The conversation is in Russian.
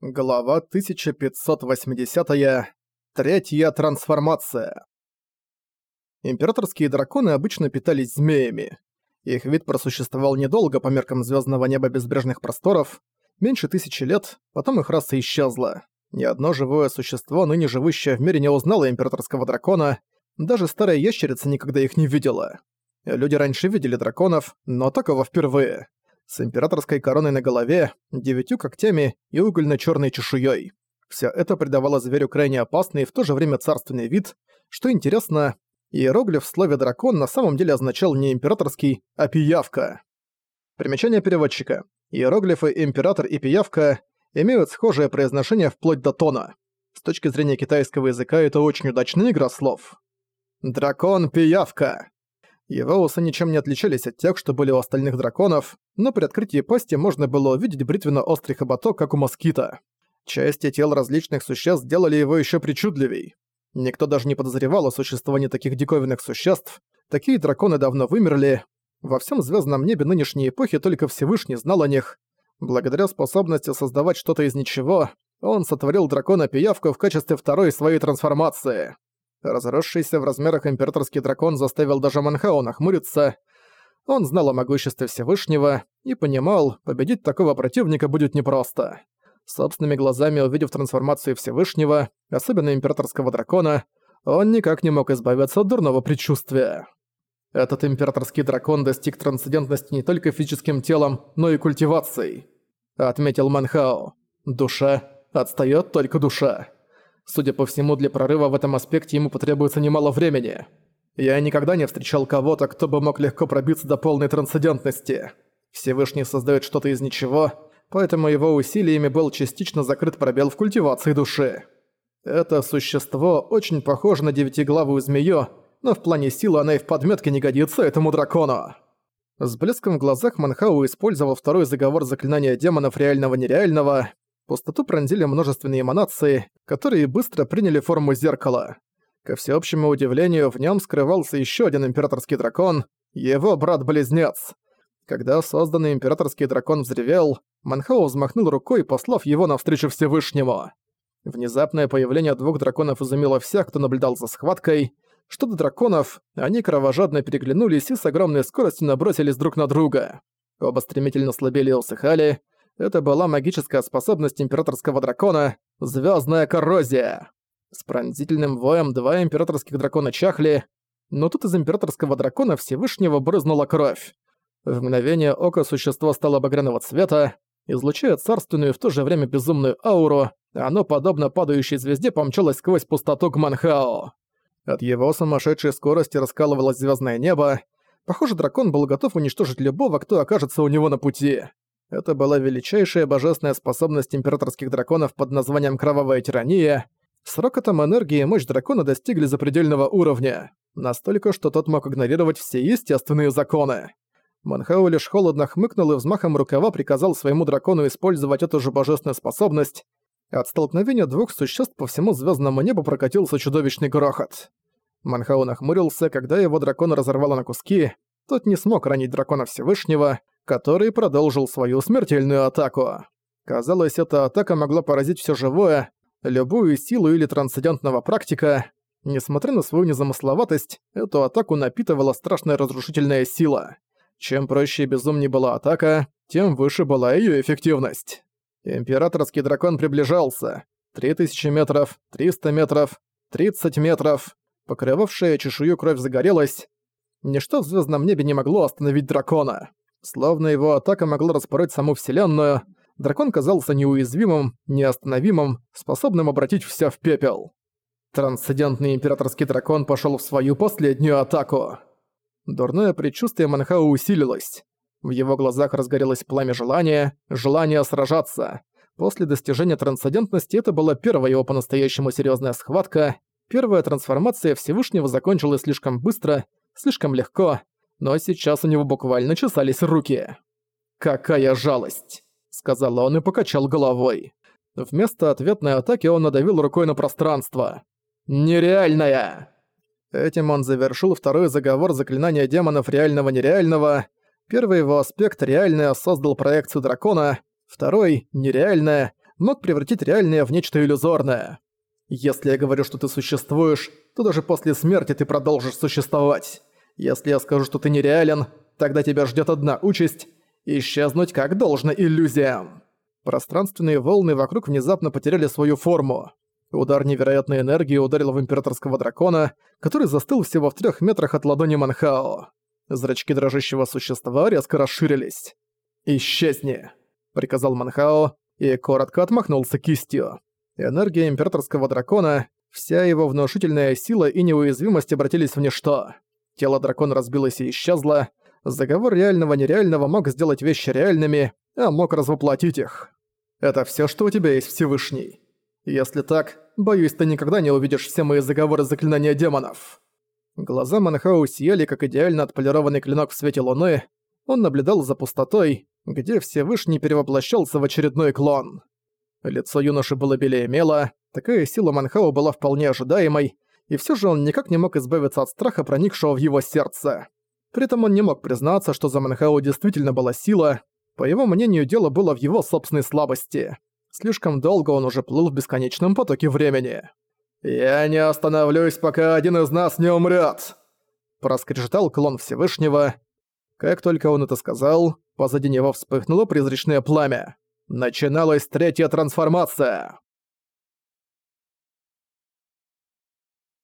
Глава 1580. -я. Третья трансформация. Императорские драконы обычно питались змеями. Их вид просуществовал недолго по меркам звездного неба безбрежных просторов, меньше тысячи лет, потом их раса исчезла. Ни одно живое существо, ныне живущее в мире, не узнало императорского дракона, даже старая ящерица никогда их не видела. Люди раньше видели драконов, но такого впервые с императорской короной на голове, девятью когтями и угольно черной чешуей. Все это придавало зверю крайне опасный и в то же время царственный вид. Что интересно, иероглиф в слове «дракон» на самом деле означал не императорский, а пиявка. Примечание переводчика. Иероглифы «император» и «пиявка» имеют схожее произношение вплоть до тона. С точки зрения китайского языка это очень удачная игра слов. «Дракон-пиявка». Его усы ничем не отличались от тех, что были у остальных драконов, но при открытии пасти можно было увидеть бритвенно-острый хоботок, как у москита. Части тел различных существ сделали его еще причудливей. Никто даже не подозревал о существовании таких диковинных существ. Такие драконы давно вымерли. Во всем звездном небе нынешней эпохи только Всевышний знал о них. Благодаря способности создавать что-то из ничего, он сотворил дракона-пиявку в качестве второй своей трансформации. Разросшийся в размерах императорский дракон заставил даже Манхао нахмуриться. Он знал о могуществе Всевышнего и понимал, победить такого противника будет непросто. Собственными глазами увидев трансформацию Всевышнего, особенно императорского дракона, он никак не мог избавиться от дурного предчувствия. Этот императорский дракон достиг трансцендентности не только физическим телом, но и культивацией, отметил Манхао. Душа отстаёт только душа. Судя по всему, для прорыва в этом аспекте ему потребуется немало времени. Я никогда не встречал кого-то, кто бы мог легко пробиться до полной трансцендентности. Всевышний создает что-то из ничего, поэтому его усилиями был частично закрыт пробел в культивации души. Это существо очень похоже на девятиглавую змею, но в плане силы она и в подметке не годится этому дракону. С блеском в глазах Манхау использовал второй заговор заклинания демонов реального-нереального, Пустоту пронзили множественные эманации, которые быстро приняли форму зеркала. Ко всеобщему удивлению, в нем скрывался еще один императорский дракон, его брат-близнец. Когда созданный императорский дракон взревел, Манхау взмахнул рукой, послав его навстречу Всевышнему. Внезапное появление двух драконов изумило всех, кто наблюдал за схваткой. Что до драконов, они кровожадно переглянулись и с огромной скоростью набросились друг на друга. Оба стремительно слабели и усыхали, это была магическая способность императорского дракона — звездная коррозия. С пронзительным воем два императорских дракона чахли, но тут из императорского дракона Всевышнего брызнула кровь. В мгновение ока существо стало багряного цвета, излучая царственную и в то же время безумную ауру, оно, подобно падающей звезде, помчалось сквозь пустоту к Манхао. От его сумасшедшей скорости раскалывалось звездное небо. Похоже, дракон был готов уничтожить любого, кто окажется у него на пути. Это была величайшая божественная способность императорских драконов под названием «Кровавая тирания». С рокотом энергии и мощь дракона достигли запредельного уровня. Настолько, что тот мог игнорировать все естественные законы. Манхау лишь холодно хмыкнул и взмахом рукава приказал своему дракону использовать эту же божественную способность. От столкновения двух существ по всему звездному небу прокатился чудовищный грохот. Манхау нахмурился, когда его дракона разорвало на куски. Тот не смог ранить дракона Всевышнего, который продолжил свою смертельную атаку. Казалось, эта атака могла поразить все живое, любую силу или трансцендентного практика. Несмотря на свою незамысловатость, эту атаку напитывала страшная разрушительная сила. Чем проще и безумнее была атака, тем выше была ее эффективность. Императорский дракон приближался. 3000 метров, 300 метров, 30 метров. Покрывавшая чешую кровь загорелась. Ничто в звездном небе не могло остановить дракона. Словно его атака могла распороть саму Вселенную, дракон казался неуязвимым, неостановимым, способным обратить всё в пепел. Трансцендентный императорский дракон пошёл в свою последнюю атаку. Дурное предчувствие Манхау усилилось. В его глазах разгорелось пламя желания, желание сражаться. После достижения трансцендентности это была первая его по-настоящему серьёзная схватка. Первая трансформация Всевышнего закончилась слишком быстро, слишком легко, но сейчас у него буквально чесались руки. «Какая жалость!» — сказал он и покачал головой. Вместо ответной атаки он надавил рукой на пространство. «Нереальная!» Этим он завершил второй заговор заклинания демонов реального-нереального. Первый его аспект реальное создал проекцию дракона, второй, нереальное, мог превратить реальное в нечто иллюзорное. Если я говорю, что ты существуешь, то даже после смерти ты продолжишь существовать. Если я скажу, что ты нереален, тогда тебя ждет одна участь – исчезнуть как должно иллюзиям. Пространственные волны вокруг внезапно потеряли свою форму. Удар невероятной энергии ударил в императорского дракона, который застыл всего в трех метрах от ладони Манхао. Зрачки дрожащего существа резко расширились. «Исчезни!» — приказал Манхао и коротко отмахнулся кистью. Энергия императорского дракона, вся его внушительная сила и неуязвимость обратились в ничто. Тело дракона разбилось и исчезло. Заговор реального-нереального мог сделать вещи реальными, а мог развоплотить их. «Это всё, что у тебя есть, Всевышний?» Если так, боюсь, ты никогда не увидишь все мои заговоры заклинания демонов». Глаза Манхау сияли, как идеально отполированный клинок в свете луны. Он наблюдал за пустотой, где Всевышний перевоплощался в очередной клон. Лицо юноши было белее мела, такая сила Манхау была вполне ожидаемой, и все же он никак не мог избавиться от страха, проникшего в его сердце. При этом он не мог признаться, что за Манхау действительно была сила, по его мнению, дело было в его собственной слабости. Слишком долго он уже плыл в бесконечном потоке времени. «Я не остановлюсь, пока один из нас не умрет!» Проскрежетал клон Всевышнего. Как только он это сказал, позади него вспыхнуло призрачное пламя. Начиналась третья трансформация.